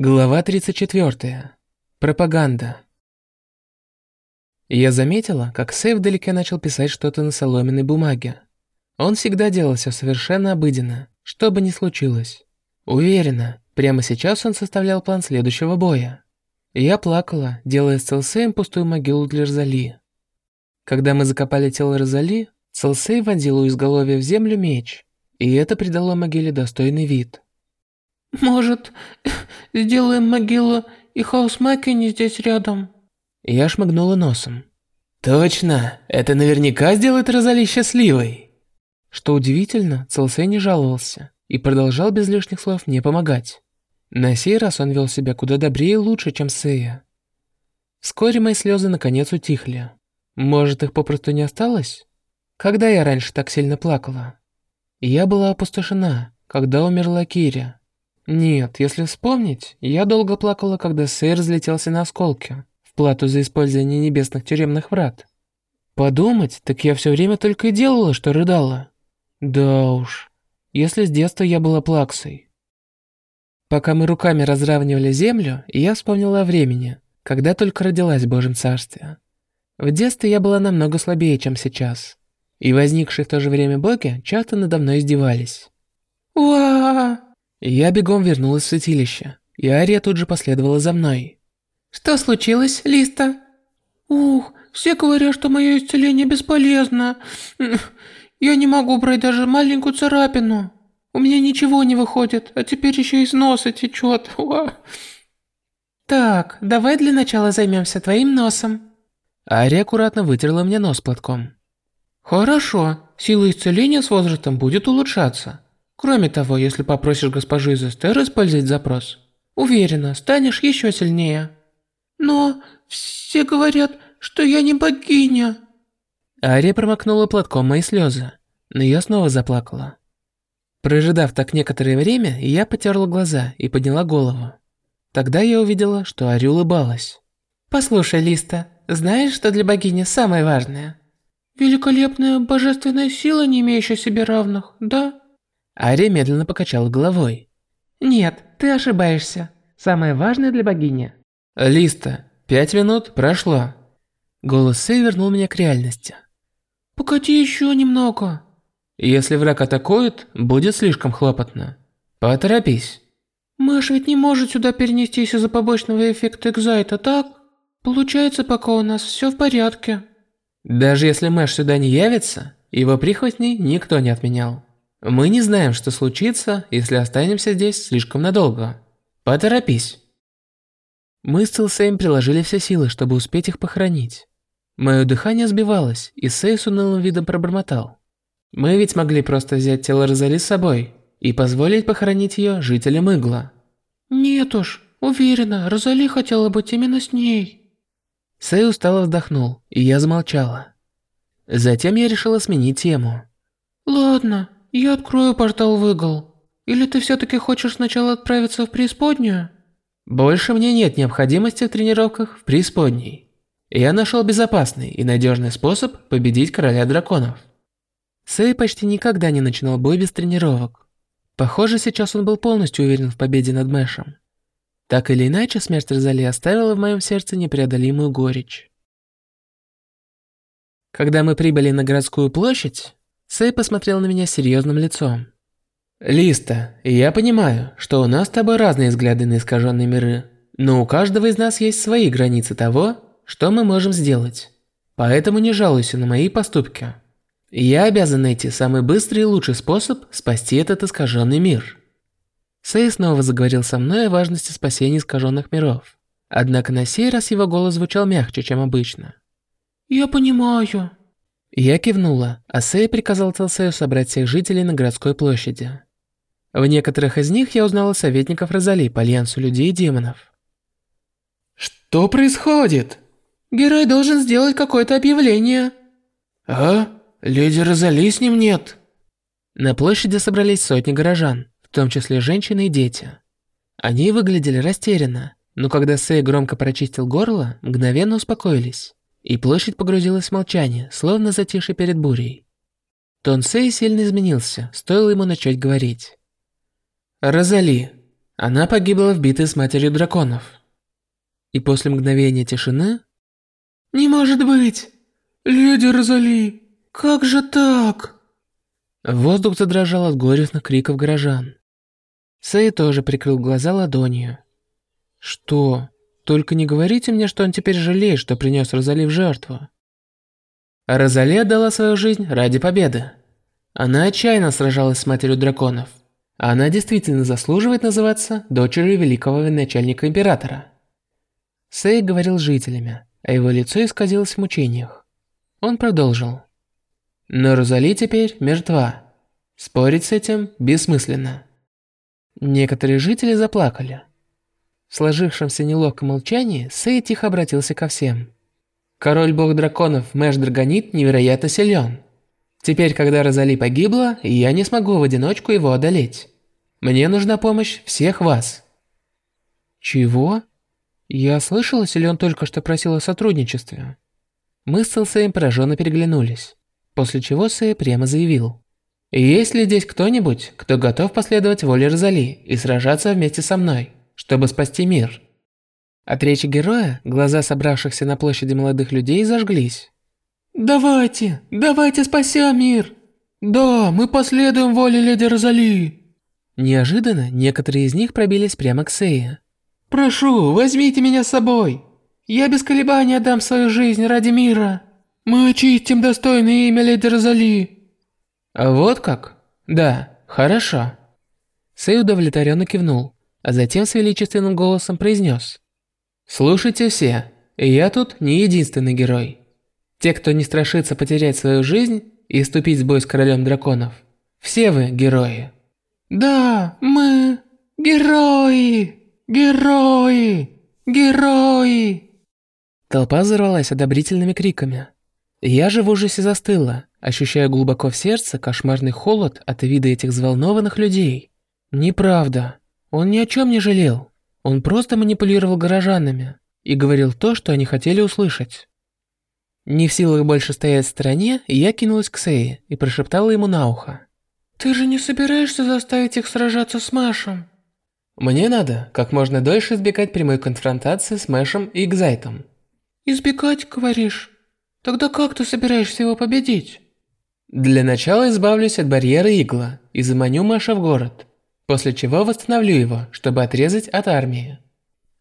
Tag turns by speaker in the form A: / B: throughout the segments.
A: Глава 34. Пропаганда. Я заметила, как Сэй вдалеке начал писать что-то на соломенной бумаге. Он всегда делал все совершенно обыденно, что бы ни случилось. Уверена, прямо сейчас он составлял план следующего боя. Я плакала, делая с Целсеем пустую могилу для Розали. Когда мы закопали тело Розали, Целсей вонзил у изголовья в землю меч, и это придало могиле достойный вид –
B: «Может, сделаем могилу и хаос Маккени здесь рядом?»
A: Я шмыгнула носом.
C: «Точно! Это наверняка сделает Розали счастливой!»
A: Что удивительно, Целсей не жаловался и продолжал без лишних слов мне помогать. На сей раз он вел себя куда добрее и лучше, чем Сея. Вскоре мои слезы наконец утихли. Может, их попросту не осталось? Когда я раньше так сильно плакала? Я была опустошена, когда умерла Киря. Нет, если вспомнить, я долго плакала, когда Сэй разлетелся на осколки, в плату за использование небесных тюремных врат. Подумать, так я все время только и делала, что рыдала. Да уж, если с детства я была плаксой. Пока мы руками разравнивали землю, я вспомнила о времени, когда только родилась в Божьем Царстве. В детстве я была намного слабее, чем сейчас. И возникшие в то же время боги часто надо мной издевались.
B: «Уа!»
A: Я бегом вернулась в святилище, и Ария тут же последовала за мной.
B: «Что случилось, Листа?» «Ух, все говорят, что мое исцеление бесполезно. Я не могу убрать даже маленькую царапину. У меня ничего не выходит, а теперь еще из носа течет. Так, давай для начала займемся твоим носом.
A: Ария аккуратно вытерла мне нос платком.
B: Хорошо, сила исцеления с возрастом будет улучшаться. Кроме того, если попросишь госпожу из Эстер использовать запрос, уверена, станешь еще сильнее. Но все говорят, что я не богиня.
A: Ария промокнула платком мои слезы, но я снова заплакала. Прожидав так некоторое время, я потерла глаза и подняла голову. Тогда я увидела, что Ари улыбалась.
B: «Послушай, Листа, знаешь, что для богини самое важное?» «Великолепная божественная сила, не имеющая себе равных, да?»
A: Ария медленно покачала головой.
B: «Нет, ты ошибаешься. Самое важное для богини».
A: «Листа, пять минут прошло». Голос Сэй вернул меня к реальности.
B: «Покати еще немного».
A: «Если враг атакует, будет слишком хлопотно. Поторопись».
B: «Мэш ведь не может сюда перенестись из-за побочного эффекта Экзайта, так? Получается, пока у нас все в порядке».
A: Даже если Мэш сюда не явится, его прихвостней никто не отменял. Мы не знаем, что случится, если останемся здесь слишком надолго. Поторопись. Мы с Цилсеем приложили все силы, чтобы успеть их похоронить. Мое дыхание сбивалось, и Сэй с унылым видом пробормотал. Мы ведь могли просто взять тело Розали с собой и позволить похоронить ее жителям Игла.
B: Нет уж, уверена, Розали хотела быть именно с ней.
A: Сэй устало вздохнул, и я замолчала. Затем я решила сменить тему.
B: Ладно, я открою портал в Игл. Или ты все-таки хочешь сначала отправиться в преисподнюю?
A: Больше мне нет необходимости в тренировках в преисподней. Я нашел безопасный и надежный способ победить короля драконов. Сэй почти никогда не начинал бой без тренировок. Похоже, сейчас он был полностью уверен в победе над Мэшем. Так или иначе, смерть Розали оставила в моем сердце непреодолимую горечь. Когда мы прибыли на городскую площадь, Сэй посмотрел на меня серьезным лицом. «Листа, я понимаю, что у нас с тобой разные взгляды на искаженные миры, но у каждого из нас есть свои границы того, что мы можем сделать. Поэтому не жалуйся на мои поступки. Я обязан найти самый быстрый и лучший способ спасти этот искаженный мир». Сэй снова заговорил со мной о важности спасения искаженных миров. Однако на сей раз его голос звучал мягче, чем обычно.
B: «Я понимаю»,
A: я кивнула, а Сэй приказал Целсею собрать всех жителей на городской площади. В некоторых из них я узнала советников Розали по альянсу людей и демонов.
C: «Что происходит?»
B: «Герой должен сделать какое-то объявление».
C: «А? Леди Розали с ним нет?»
A: На площади собрались сотни горожан, в том числе женщины и дети. Они выглядели растерянно, но когда Сэй громко прочистил горло, мгновенно успокоились и площадь погрузилась в молчание, словно затишье перед бурей. Тон Сэй сильно изменился, стоило ему начать говорить.
C: «Розали,
A: Она погибла в битве с матерью драконов. И после мгновения тишины...
B: «Не может быть! Леди Розали, как же так?»
A: Воздух задрожал от горестных криков горожан. Сэй тоже прикрыл глаза ладонью. «Что? Только не говорите мне, что он теперь жалеет, что принес Розали в жертву». Розали отдала свою жизнь ради победы. Она отчаянно сражалась с матерью драконов. Она действительно заслуживает называться дочерью великого начальника императора. Сэй говорил жителями, а его лицо исказилось в мучениях. Он продолжил. Но Розали теперь мертва. Спорить с этим бессмысленно. Некоторые жители заплакали. В сложившемся неловком молчании Сэй тихо обратился ко всем. Король-бог драконов Мэш Драгонит невероятно силен. Теперь, когда Розали погибла, я не смогу в одиночку его одолеть. Мне нужна помощь всех вас. Чего? Я слышала, Силен только что просил о сотрудничестве. Мы с Целсеем пораженно переглянулись, после чего Сэй прямо заявил. «Есть ли здесь кто-нибудь, кто готов последовать воле Розали и сражаться вместе со мной, чтобы спасти мир?» От речи героя глаза собравшихся на площади молодых людей зажглись.
B: «Давайте, давайте спасем мир! Да, мы последуем воле леди Розали!»
A: Неожиданно некоторые из них пробились прямо к Сее.
B: «Прошу, возьмите меня с собой! Я без колебаний отдам свою жизнь ради мира! Мы очистим достойное имя леди Розали!»
A: «А вот как? Да, хорошо!» Сей удовлетворенно кивнул, а затем с величественным голосом произнес. «Слушайте все, я тут не единственный герой. Те, кто не страшится потерять свою жизнь и вступить в бой с королем драконов, все вы герои».
B: «Да, мы герои! Герои! Герои!»
A: Толпа взорвалась одобрительными криками. Я же в ужасе застыла, ощущая глубоко в сердце кошмарный холод от вида этих взволнованных людей. Неправда. Он ни о чем не жалел. Он просто манипулировал горожанами и говорил то, что они хотели услышать. Не в силах больше стоять в стороне, я кинулась к Сее и прошептала ему на ухо.
B: «Ты же не собираешься заставить их сражаться с Мэшем?»
A: «Мне надо как можно дольше избегать прямой конфронтации с Мэшем и Экзайтом».
B: «Избегать, говоришь? Тогда как ты собираешься его победить?»
A: «Для начала избавлюсь от барьера Игла и заманю Мэша в город, после чего восстановлю его, чтобы отрезать от армии».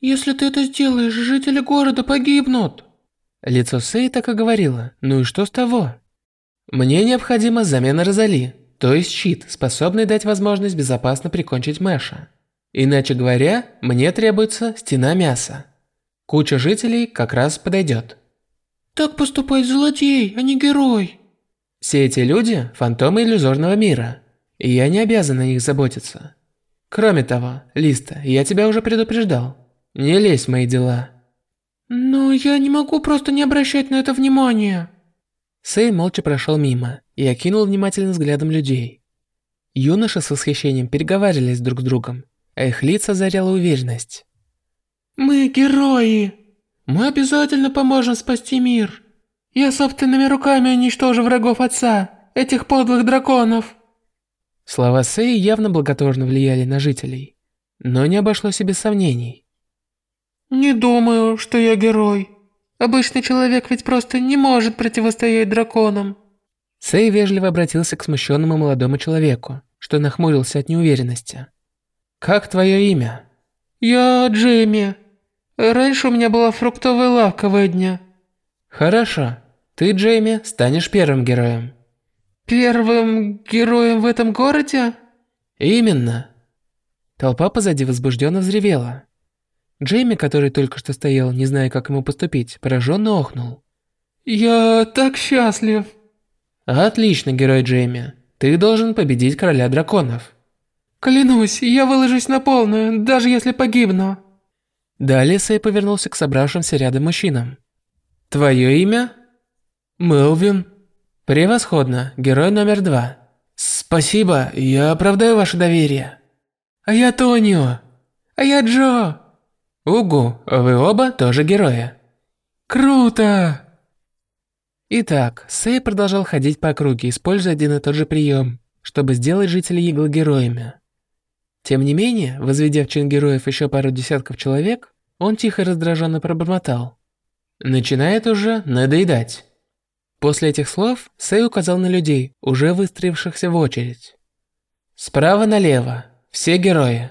B: «Если ты это сделаешь, жители города погибнут!»
A: Лицо Сэй так и говорило, ну и что с того? «Мне необходима замена Розали, то есть щит, способный дать возможность безопасно прикончить Мэша. Иначе говоря, мне требуется стена мяса. Куча жителей как раз подойдет.
B: Так поступает злодей, а не герой.
A: Все эти люди – фантомы иллюзорного мира, и я не обязан о них заботиться. Кроме того, Листа, я тебя уже предупреждал. Не лезь в мои дела.
B: Но я не могу просто не обращать на это внимания.
A: Сэй молча прошел мимо и окинул внимательным взглядом людей. Юноши с восхищением переговаривались друг с другом, а их лица озаряла уверенность.
B: «Мы герои! Мы обязательно поможем спасти мир! Я собственными руками уничтожу врагов отца, этих подлых драконов!»
A: Слова Сэй явно благотворно влияли на жителей, но не обошлось и без сомнений.
B: «Не думаю, что я герой. Обычный человек ведь просто не может противостоять драконам».
A: Сэй вежливо обратился к смущенному молодому человеку, что нахмурился от неуверенности. «Как твое имя?»
B: «Я Джейми. Раньше у меня была фруктовая лавка в Эдне».
A: «Хорошо. Ты, Джейми, станешь первым героем».
B: «Первым героем в этом городе?»
A: «Именно». Толпа позади возбужденно взревела. Джейми, который только что стоял, не зная, как ему поступить, пораженно охнул.
B: «Я так счастлив!»
A: «Отлично, герой Джейми. Ты должен победить короля драконов».
B: «Клянусь, я выложусь на полную, даже если погибну».
A: Далее Сэй повернулся к собравшимся рядом мужчинам. «Твое имя?» «Мелвин». «Превосходно, герой номер два». «Спасибо, я оправдаю ваше доверие».
B: «А я Тонио». «А я Джо».
A: Угу, вы оба тоже герои.
B: Круто!
A: Итак, Сэй продолжал ходить по округе, используя один и тот же прием, чтобы сделать жителей Игла героями. Тем не менее, возведя в чин героев еще пару десятков человек, он тихо и раздраженно пробормотал. «Начинает уже надоедать». После этих слов Сэй указал на людей, уже выстроившихся в очередь. «Справа налево. Все герои».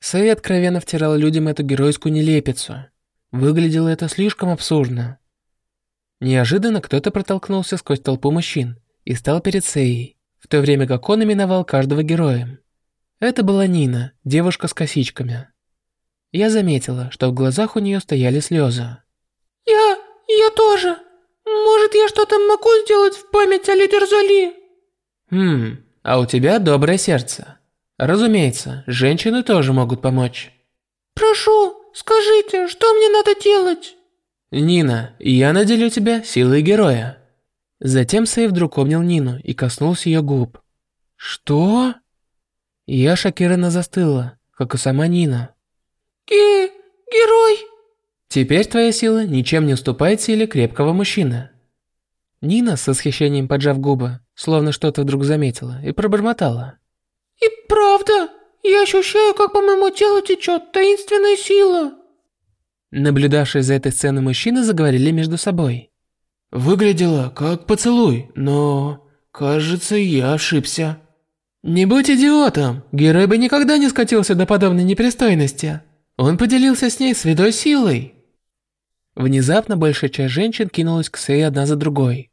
A: Сэй откровенно втирал людям эту геройскую нелепицу. Выглядело это слишком абсурдно. Неожиданно кто-то протолкнулся сквозь толпу мужчин и стал перед Сеей, в то время как он именовал каждого героем. Это была Нина, девушка с косичками. Я заметила, что в глазах у нее стояли слезы.
B: «Я... я тоже. Может, я что-то могу сделать в память о лидер Золи?»
A: «Хм, а у тебя доброе сердце. Разумеется, женщины тоже могут помочь».
B: «Прошу, скажите, что мне надо делать?»
A: «Нина, я наделю тебя силой героя». Затем Сэй вдруг обнял Нину и коснулся ее губ. «Что?» Я шокированно застыла, как и сама Нина.
B: Ге... герой?
A: Теперь твоя сила ничем не уступает силе крепкого мужчины. Нина, с восхищением поджав губы, словно что-то вдруг заметила, и пробормотала.
B: И правда, я ощущаю, как по моему телу течет таинственная сила.
A: Наблюдавшие за этой сценой мужчины заговорили между собой. «Выглядело как поцелуй, но... кажется, я ошибся». «Не будь идиотом! Герой бы никогда не скатился до подобной непристойности. Он поделился с ней святой силой». Внезапно большая часть женщин кинулась к Сэй одна за другой.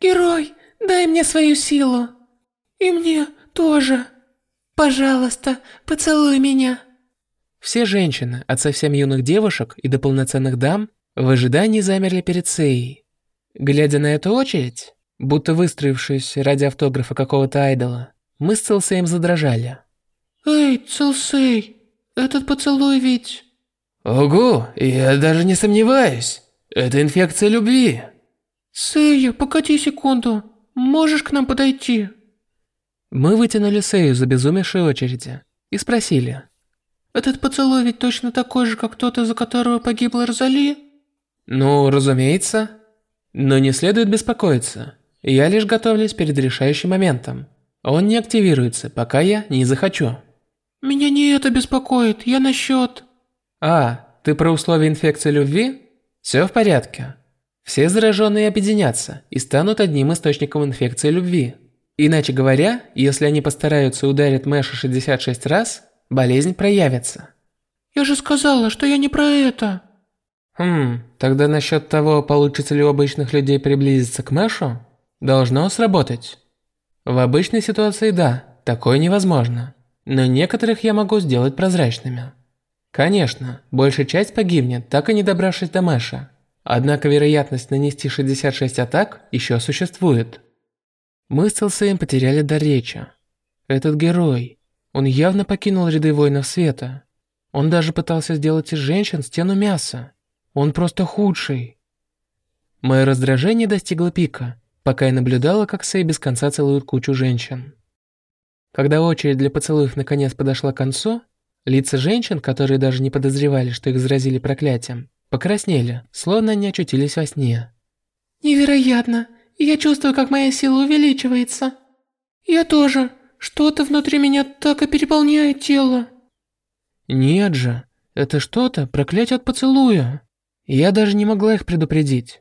B: «Герой, дай мне свою силу. И мне тоже. Пожалуйста, поцелуй меня».
A: Все женщины, от совсем юных девушек и до полноценных дам, в ожидании замерли перед Сеей. Глядя на эту очередь, будто выстроившуюся ради автографа какого-то айдола, мы с Целсеем задрожали.
B: «Эй, Целсей, этот поцелуй ведь...»
C: «Ого, я даже не сомневаюсь. Это инфекция любви».
B: «Сэйя, погоди секунду. Можешь к нам подойти?»
A: Мы вытянули Сэю за безумевшей очереди и спросили.
B: Этот поцелуй ведь точно такой же, как тот, из-за которого погибла Розали?
A: Ну, разумеется. Но не следует беспокоиться. Я лишь готовлюсь перед решающим моментом. Он не активируется, пока я не захочу.
B: Меня не это беспокоит, я насчет...
A: А, ты про условия инфекции любви? Все в порядке. Все зараженные объединятся и станут одним источником инфекции любви. Иначе говоря, если они постараются ударить Мэша 66 раз, болезнь проявится.
B: Я же сказала, что я не про это.
A: Хм, тогда насчет того, получится ли у обычных людей приблизиться к Мэшу, должно сработать. В обычной ситуации да, такое невозможно. Но некоторых я могу сделать прозрачными. Конечно, большая часть погибнет, так и не добравшись до Мэша. Однако вероятность нанести 66 атак еще существует. Мы с Целсеем потеряли дар речи. Этот герой, он явно покинул ряды воинов света. Он даже пытался сделать из женщин стену мяса. Он просто худший. Мое раздражение достигло пика, пока я наблюдала, как Сэй без конца целует кучу женщин. Когда очередь для поцелуев наконец подошла к концу, лица женщин, которые даже не подозревали, что их заразили проклятием, покраснели, словно они очутились во сне.
B: «Невероятно! Я чувствую, как моя сила увеличивается. Я тоже. Что-то внутри меня так и переполняет тело.
A: Нет же, это что-то проклятие от поцелуя. Я даже не могла их предупредить.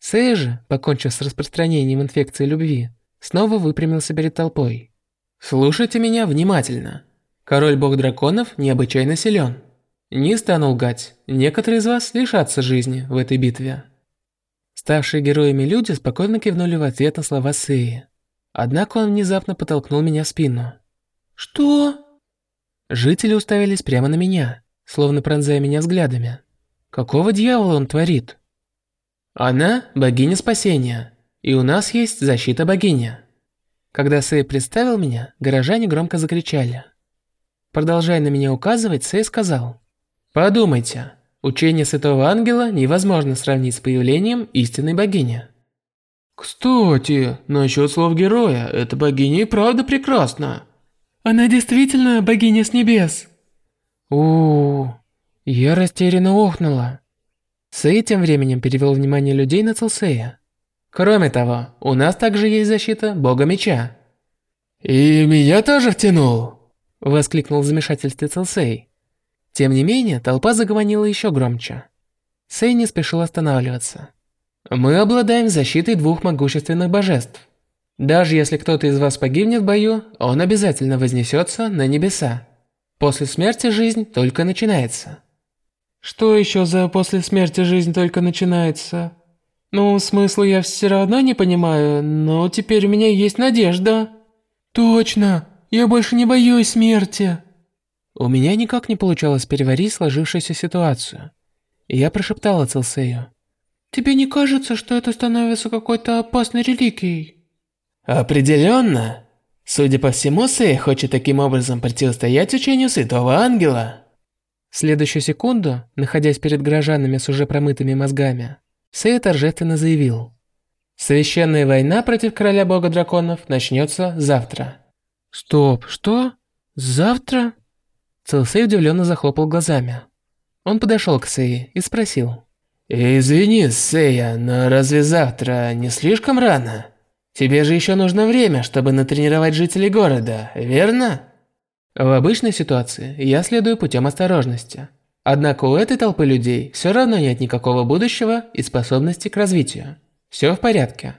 A: Сэй же, покончив с распространением инфекции любви, снова выпрямился перед толпой. Слушайте меня внимательно. Король-бог драконов необычайно силен. Не стану лгать, некоторые из вас лишатся жизни в этой битве. Ставшие героями люди спокойно кивнули в ответ на слова Сэи. Однако он внезапно потолкнул меня в спину.
B: «Что?»
A: Жители уставились прямо на меня, словно пронзая меня взглядами. Какого дьявола он творит? Она – богиня спасения, и у нас есть защита богини. Когда Сэй представил меня, горожане громко закричали. Продолжая на меня указывать, Сэй сказал. «Подумайте, учение святого ангела невозможно сравнить с появлением истинной богини».
C: Кстати, насчет слов героя, эта богиня и правда прекрасна.
B: Она действительно богиня с небес.
A: У, -у, -у я растерянно охнула. Сэй тем временем перевел внимание людей на Целсея. Кроме того, у нас также есть защита бога меча.
C: И меня тоже втянул.
A: Воскликнул в замешательстве Целсей. Тем не менее, толпа загомонила еще громче. Сэй не спешил останавливаться. «Мы обладаем защитой двух могущественных божеств. Даже если кто-то из вас погибнет в бою, он обязательно вознесется на небеса. После смерти жизнь только начинается».
C: «Что еще за после смерти жизнь только начинается?» «Ну, смысла я все равно не понимаю, но теперь у меня есть надежда». «Точно! Я больше не боюсь смерти!»
A: У меня никак не получалось переварить сложившуюся ситуацию. И я прошептала Целсею.
B: «Тебе не кажется, что это становится какой-то опасной реликией?»
C: «Определенно. Судя по всему, Сэй хочет таким образом противостоять учению Святого Ангела».
A: В следующую секунду, находясь перед горожанами с уже промытыми мозгами, Сэй торжественно заявил. «Священная война против короля бога драконов начнется завтра».
B: «Стоп, что? Завтра?»
A: Целсей удивленно захлопал глазами. Он подошел к Сэй и спросил.
C: «Извини, Сэя, но разве завтра не слишком рано? Тебе же еще нужно время, чтобы натренировать жителей города, верно?»
A: В обычной ситуации я следую путем осторожности. Однако у этой толпы людей все равно нет никакого будущего и способности к развитию. Все в порядке.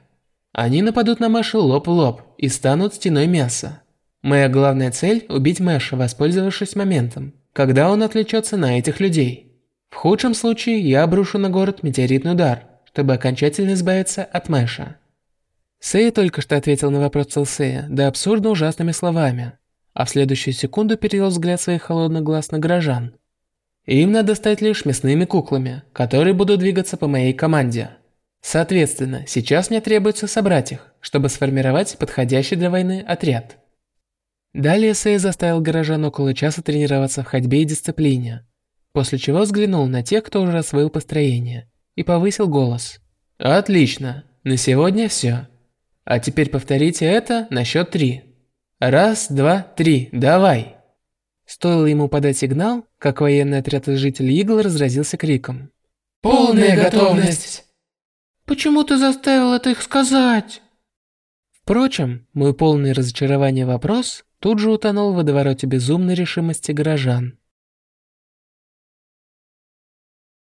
A: Они нападут на Мэша лоб в лоб и станут стеной мяса. Моя главная цель – убить Мэша, воспользовавшись моментом, когда он отвлечется на этих людей. В худшем случае я обрушу на город метеоритный удар, чтобы окончательно избавиться от Мэша. Сэй только что ответил на вопрос Целсея, да абсурдно ужасными словами, а в следующую секунду перевел взгляд своих холодных глаз на горожан. Им надо стать лишь мясными куклами, которые будут двигаться по моей команде. Соответственно, сейчас мне требуется собрать их, чтобы сформировать подходящий для войны отряд. Далее Сэй заставил горожан около часа тренироваться в ходьбе и дисциплине, после чего взглянул на тех, кто уже освоил построение, и повысил голос. «Отлично, на сегодня все. А теперь повторите это на счет три. Раз, два, три, давай!» Стоило ему подать сигнал, как военный отряд из жителей Игл разразился криком.
B: «Полная готовность!» «Почему ты заставил это их сказать?»
A: Впрочем, мой полный разочарование вопрос тут же утонул в водовороте безумной решимости горожан.